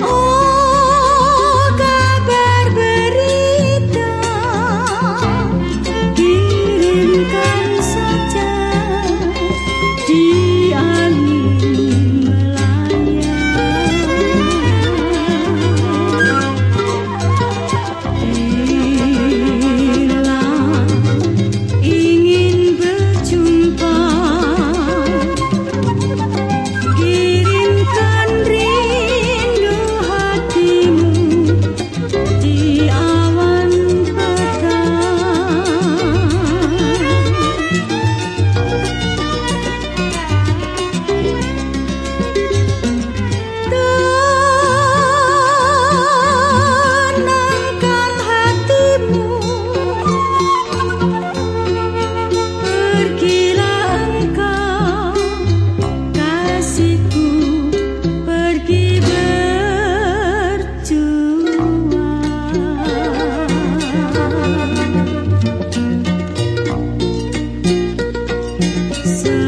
Oh soon.